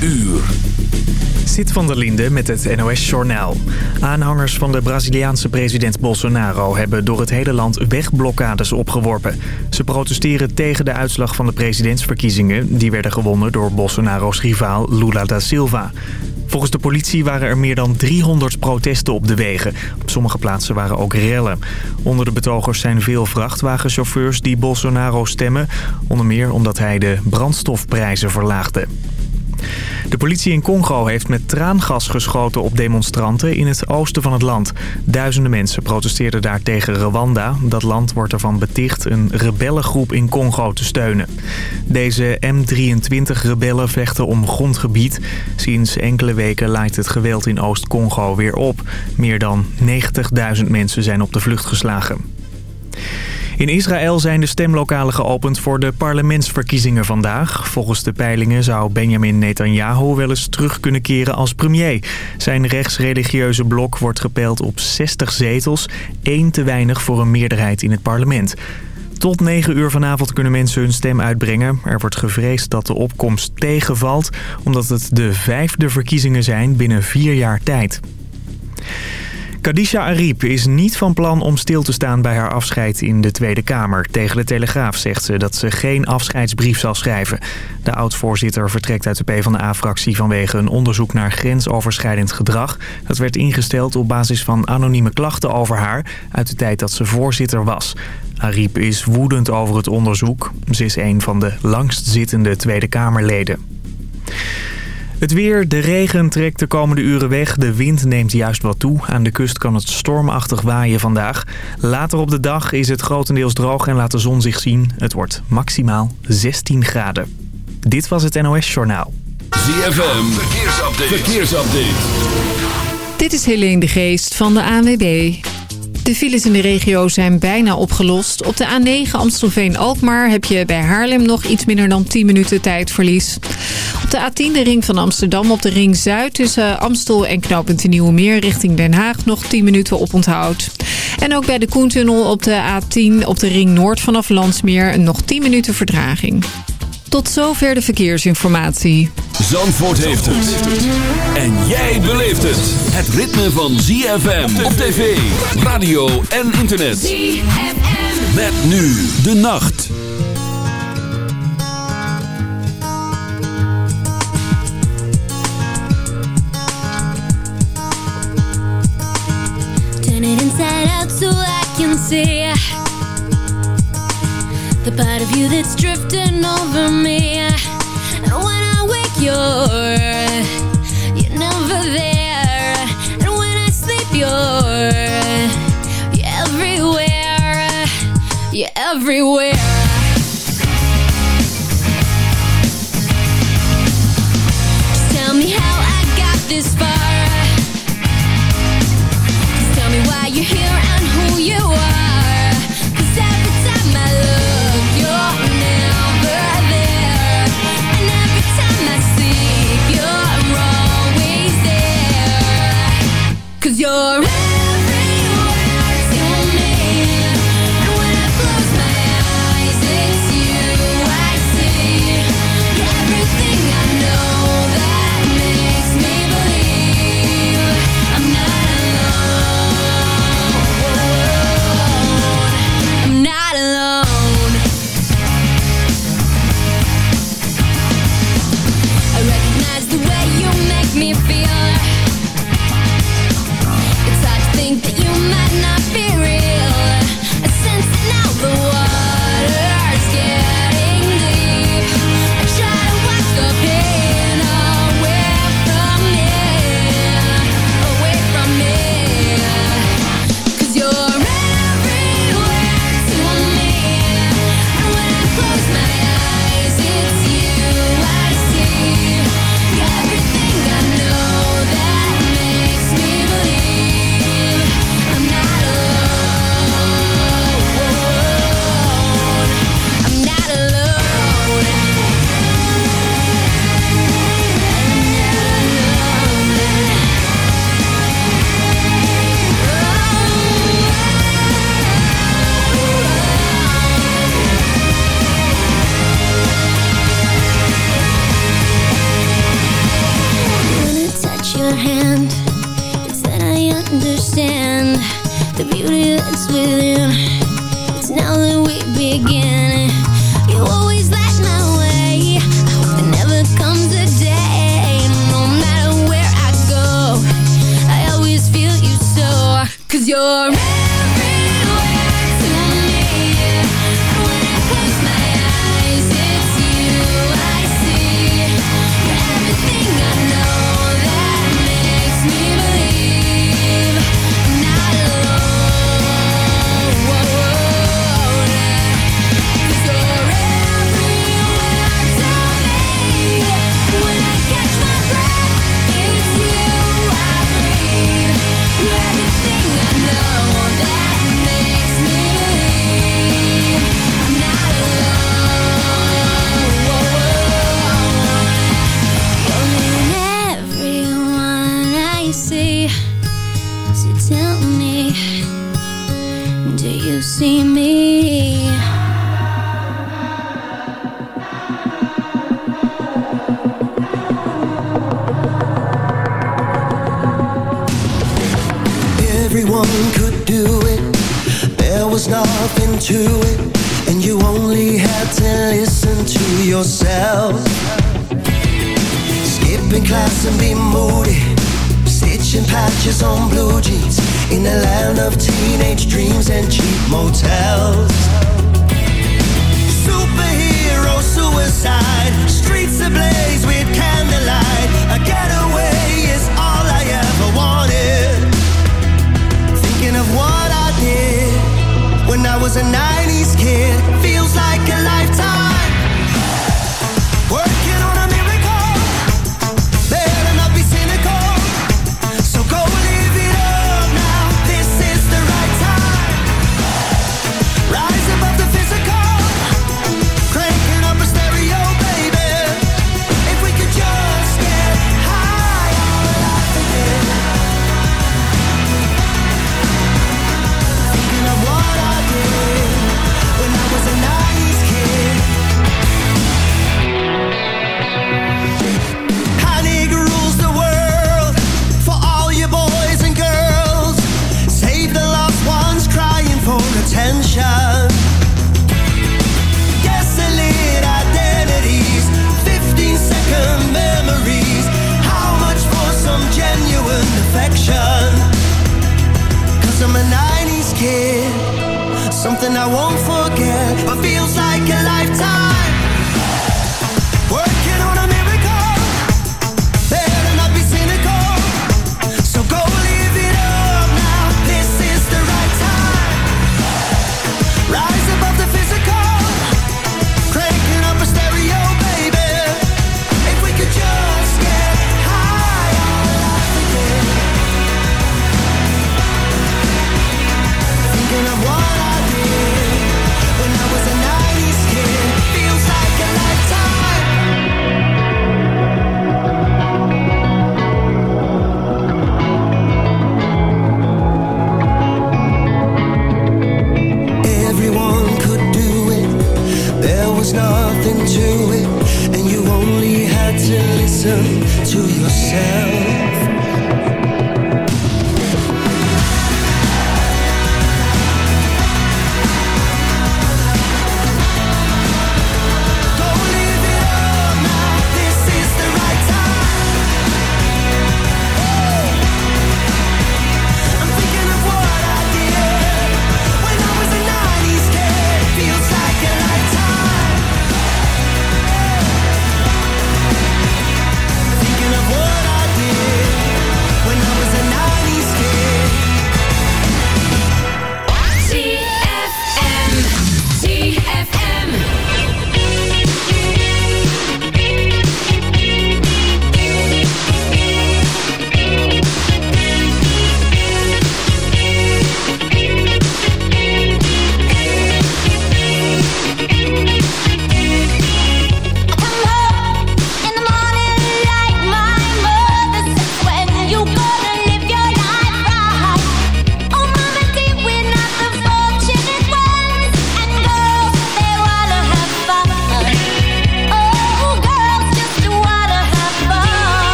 uur. Zit van der Linde met het NOS-journaal. Aanhangers van de Braziliaanse president Bolsonaro hebben door het hele land wegblokkades opgeworpen. Ze protesteren tegen de uitslag van de presidentsverkiezingen. Die werden gewonnen door Bolsonaro's rivaal Lula da Silva. Volgens de politie waren er meer dan 300 protesten op de wegen. Op sommige plaatsen waren ook rellen. Onder de betogers zijn veel vrachtwagenchauffeurs die Bolsonaro stemmen. Onder meer omdat hij de brandstofprijzen verlaagde. De politie in Congo heeft met traangas geschoten op demonstranten in het oosten van het land. Duizenden mensen protesteerden daar tegen Rwanda. Dat land wordt ervan beticht een rebellengroep in Congo te steunen. Deze M23-rebellen vechten om grondgebied. Sinds enkele weken lijkt het geweld in Oost-Congo weer op. Meer dan 90.000 mensen zijn op de vlucht geslagen. In Israël zijn de stemlokalen geopend voor de parlementsverkiezingen vandaag. Volgens de peilingen zou Benjamin Netanyahu wel eens terug kunnen keren als premier. Zijn rechtsreligieuze blok wordt gepeld op 60 zetels. één te weinig voor een meerderheid in het parlement. Tot 9 uur vanavond kunnen mensen hun stem uitbrengen. Er wordt gevreesd dat de opkomst tegenvalt... omdat het de vijfde verkiezingen zijn binnen vier jaar tijd. Kadisha Ariep is niet van plan om stil te staan bij haar afscheid in de Tweede Kamer. Tegen de Telegraaf zegt ze dat ze geen afscheidsbrief zal schrijven. De oud-voorzitter vertrekt uit de PvdA-fractie vanwege een onderzoek naar grensoverschrijdend gedrag. Dat werd ingesteld op basis van anonieme klachten over haar uit de tijd dat ze voorzitter was. Ariep is woedend over het onderzoek. Ze is een van de langstzittende Tweede Kamerleden. Het weer, de regen trekt de komende uren weg. De wind neemt juist wat toe. Aan de kust kan het stormachtig waaien vandaag. Later op de dag is het grotendeels droog en laat de zon zich zien. Het wordt maximaal 16 graden. Dit was het NOS Journaal. ZFM, verkeersupdate. verkeersupdate. Dit is Helene de Geest van de ANWB. De files in de regio zijn bijna opgelost. Op de A9 Amstelveen-Alkmaar heb je bij Haarlem nog iets minder dan 10 minuten tijdverlies. Op de A10 de ring van Amsterdam op de ring Zuid tussen Amstel en knooppunt de Nieuwe Meer richting Den Haag nog 10 minuten op onthoud. En ook bij de Koentunnel op de A10 op de ring Noord vanaf Landsmeer nog 10 minuten vertraging. Tot zover de verkeersinformatie. Zandvoort heeft het. En jij beleeft het. Het ritme van ZFM op tv, radio en internet. ZFM. Met nu de nacht. Turn it inside out so I can see The part of you that's drifting over me. And when I wake you're You're never there. And when I sleep you're You're everywhere. You're everywhere. Tell me how I got this far. Just tell me why you're here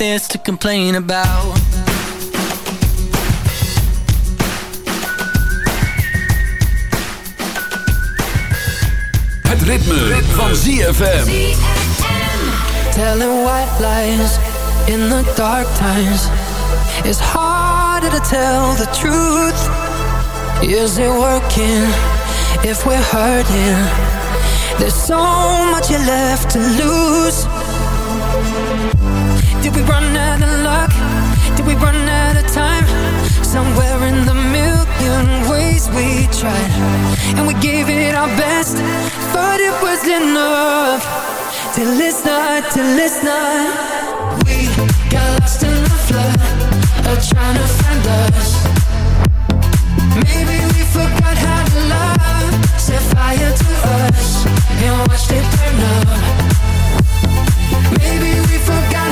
this to complain about. Het ritme, ritme. van ZFM Telling white lies in the dark times. It's harder to tell the truth. Is it working if we're hurting? There's so much left to lose. Did we run out of luck? Did we run out of time? Somewhere in the million ways we tried. And we gave it our best. But it was enough. Till it's not, till it's not. We got lost in the flood Of trying to find us. Maybe we forgot how to love. Set fire to us And watched it burn up. Maybe we forgot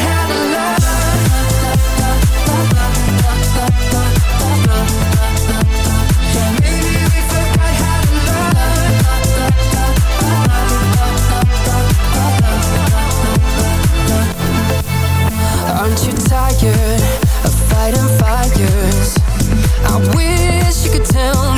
tired of fighting fires. I wish you could tell me.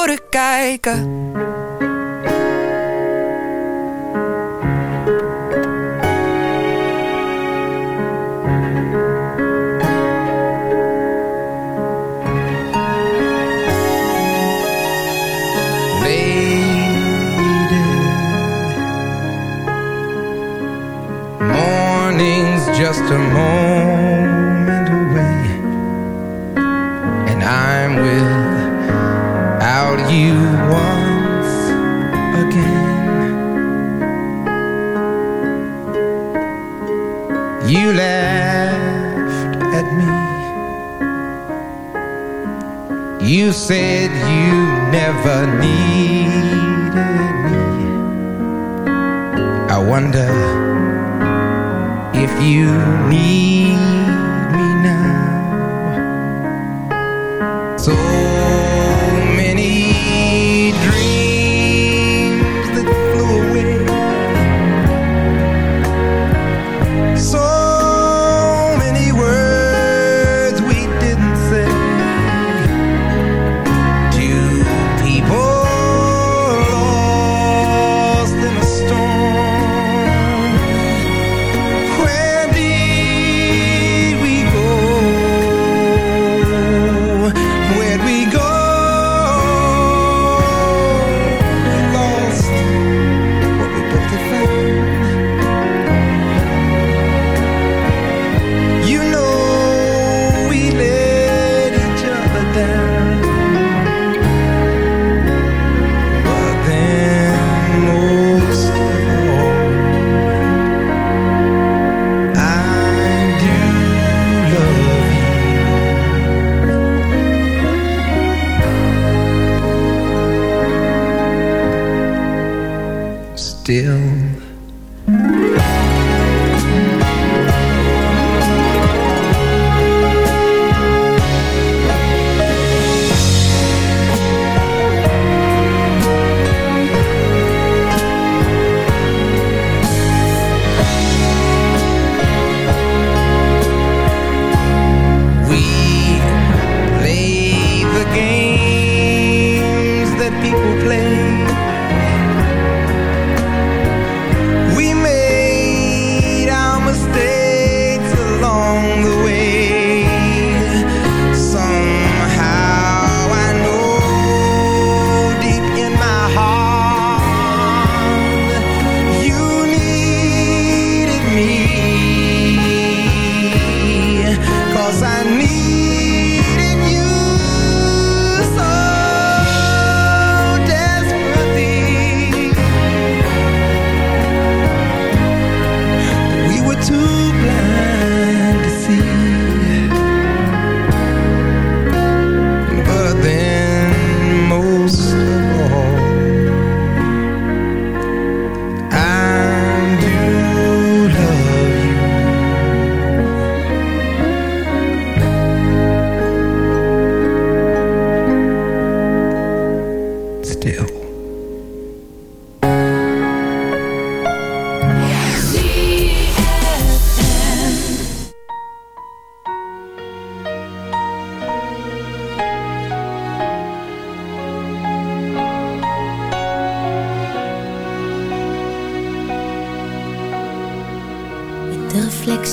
horen kijken. you said you never needed me. I wonder if you need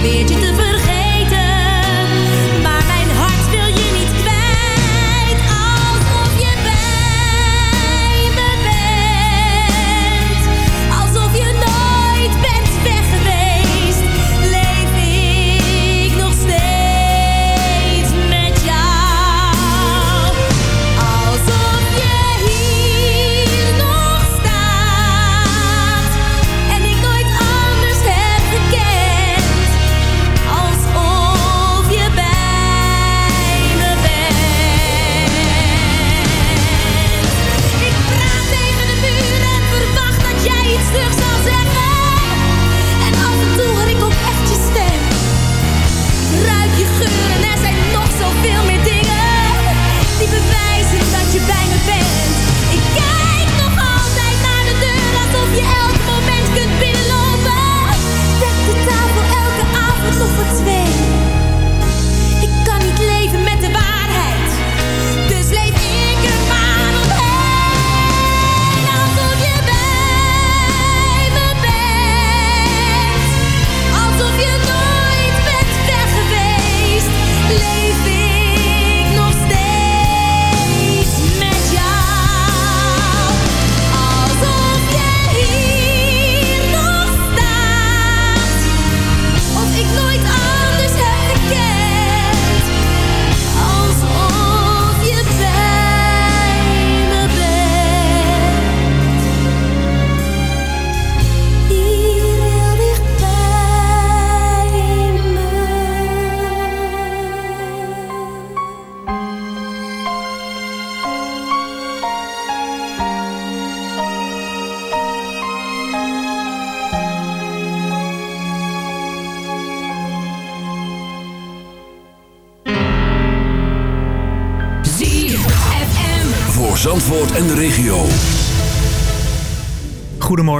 Probeert je te vergeten,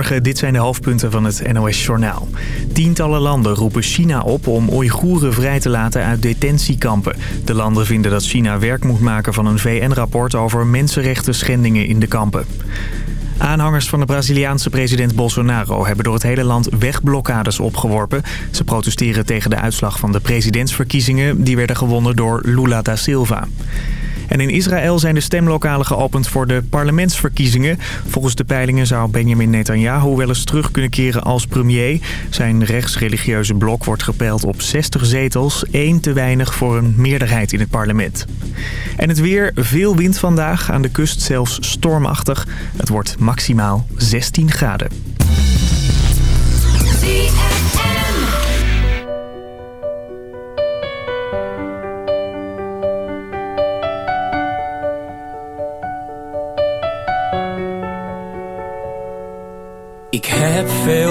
Dit zijn de hoofdpunten van het NOS-journaal. Tientallen landen roepen China op om Oeigoeren vrij te laten uit detentiekampen. De landen vinden dat China werk moet maken van een VN-rapport over mensenrechten schendingen in de kampen. Aanhangers van de Braziliaanse president Bolsonaro hebben door het hele land wegblokkades opgeworpen. Ze protesteren tegen de uitslag van de presidentsverkiezingen. Die werden gewonnen door Lula da Silva. En in Israël zijn de stemlokalen geopend voor de parlementsverkiezingen. Volgens de peilingen zou Benjamin Netanyahu wel eens terug kunnen keren als premier. Zijn rechtsreligieuze blok wordt gepeild op 60 zetels. één te weinig voor een meerderheid in het parlement. En het weer, veel wind vandaag. Aan de kust zelfs stormachtig. Het wordt maximaal 16 graden.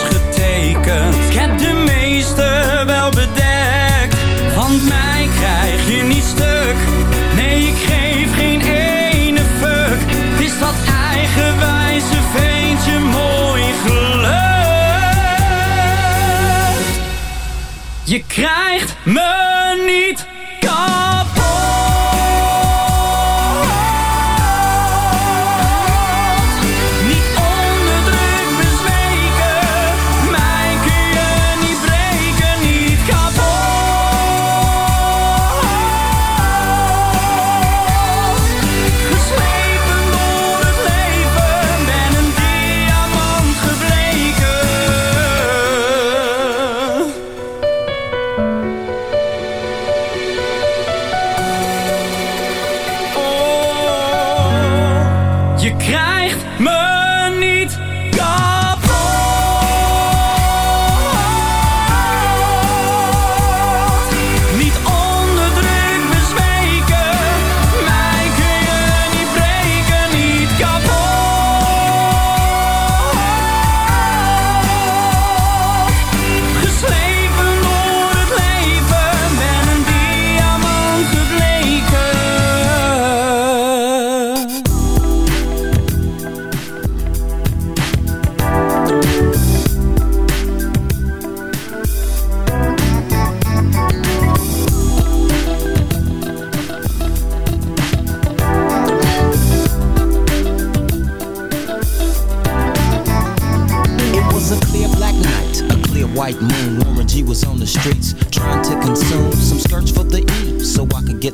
getekend. Ik heb de meeste wel bedekt. Want mij krijg je niet stuk. Nee, ik geef geen ene fuck. Het is dat eigenwijze veentje mooi geluk. Je krijgt me niet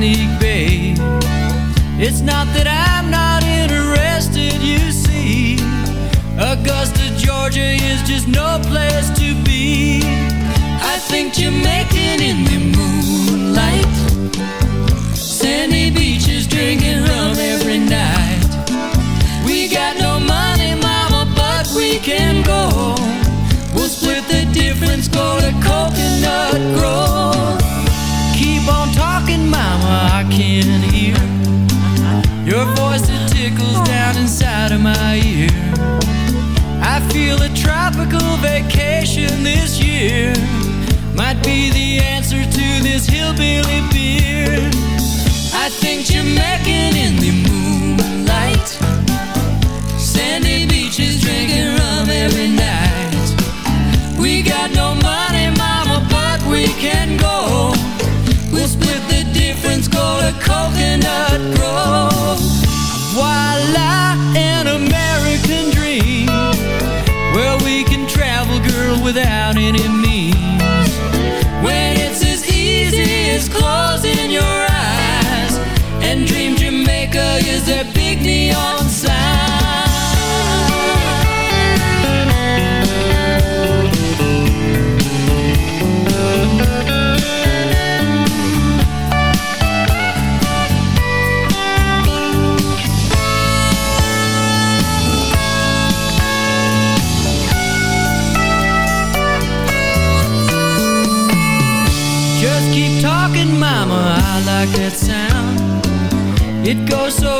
unique, babe. It's not that I'm not interested, you see. Augusta, Georgia is just no place to be. I think Jamaican in the moonlight, sandy beaches drinking rum can hear. Your voice it tickles down inside of my ear. I feel a tropical vacation this year might be the their big neon sign. Just keep talking, mama, I like that sound It goes so